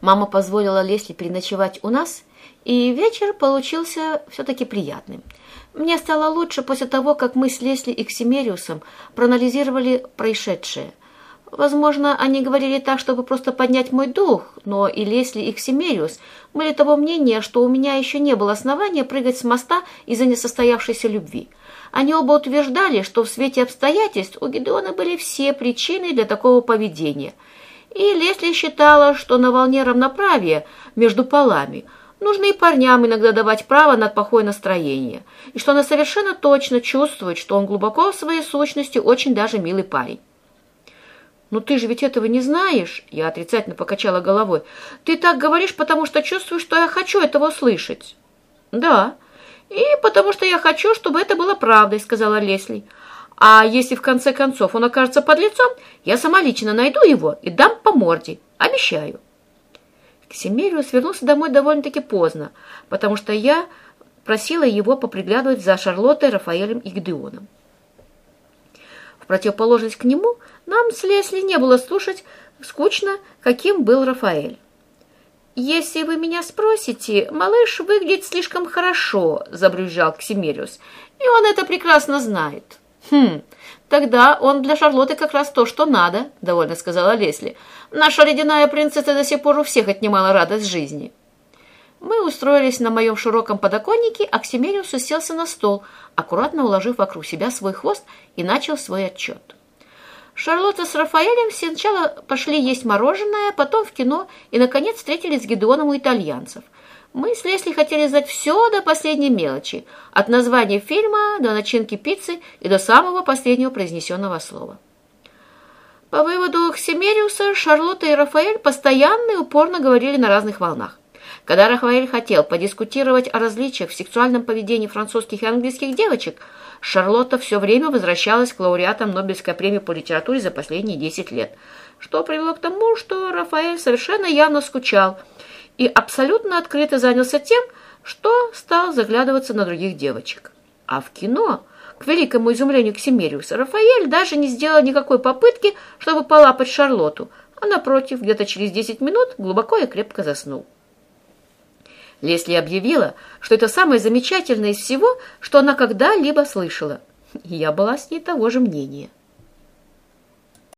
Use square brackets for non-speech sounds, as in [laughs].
Мама позволила Лесли переночевать у нас, и вечер получился все-таки приятным. Мне стало лучше после того, как мы с Лесли и Ксимериусом проанализировали происшедшее. Возможно, они говорили так, чтобы просто поднять мой дух, но и Лесли, и Ксимериус были того мнения, что у меня еще не было основания прыгать с моста из-за несостоявшейся любви. Они оба утверждали, что в свете обстоятельств у Гедеона были все причины для такого поведения. И Лесли считала, что на волне равноправия между полами нужно и парням иногда давать право на плохое настроение, и что она совершенно точно чувствует, что он глубоко в своей сущности очень даже милый парень. «Ну ты же ведь этого не знаешь!» Я отрицательно покачала головой. «Ты так говоришь, потому что чувствуешь, что я хочу этого услышать». «Да, и потому что я хочу, чтобы это было правдой», — сказала Лесли. «А если в конце концов он окажется под лицом, я сама лично найду его и дам по морде. Обещаю». Ксимериус вернулся домой довольно-таки поздно, потому что я просила его поприглядывать за Шарлоттой, Рафаэлем и Гдеоном. В противоположность к нему нам с Лесли не было слушать скучно, каким был Рафаэль. «Если вы меня спросите, малыш выглядит слишком хорошо», — забрюзжал Ксимериус, — «и он это прекрасно знает». «Хм, тогда он для Шарлотты как раз то, что надо», — довольно сказала Лесли. «Наша ледяная принцесса до сих пор у всех отнимала радость жизни». Мы устроились на моем широком подоконнике, а Ксимериус уселся на стол, аккуратно уложив вокруг себя свой хвост и начал свой отчет. Шарлотта с Рафаэлем сначала пошли есть мороженое, потом в кино и, наконец, встретились с Гедеоном у итальянцев. Мы с Лесли хотели знать все до последней мелочи, от названия фильма до начинки пиццы и до самого последнего произнесенного слова. По выводу Ксимериуса, Шарлотта и Рафаэль постоянно и упорно говорили на разных волнах. Когда Рафаэль хотел подискутировать о различиях в сексуальном поведении французских и английских девочек – Шарлотта все время возвращалась к лауреатам Нобелевской премии по литературе за последние 10 лет, что привело к тому, что Рафаэль совершенно явно скучал и абсолютно открыто занялся тем, что стал заглядываться на других девочек. А в кино, к великому изумлению Ксимериуса, Рафаэль даже не сделал никакой попытки, чтобы полапать Шарлотту, а напротив, где-то через 10 минут глубоко и крепко заснул. Лесли объявила, что это самое замечательное из всего, что она когда-либо слышала. И [laughs] я была с ней того же мнения.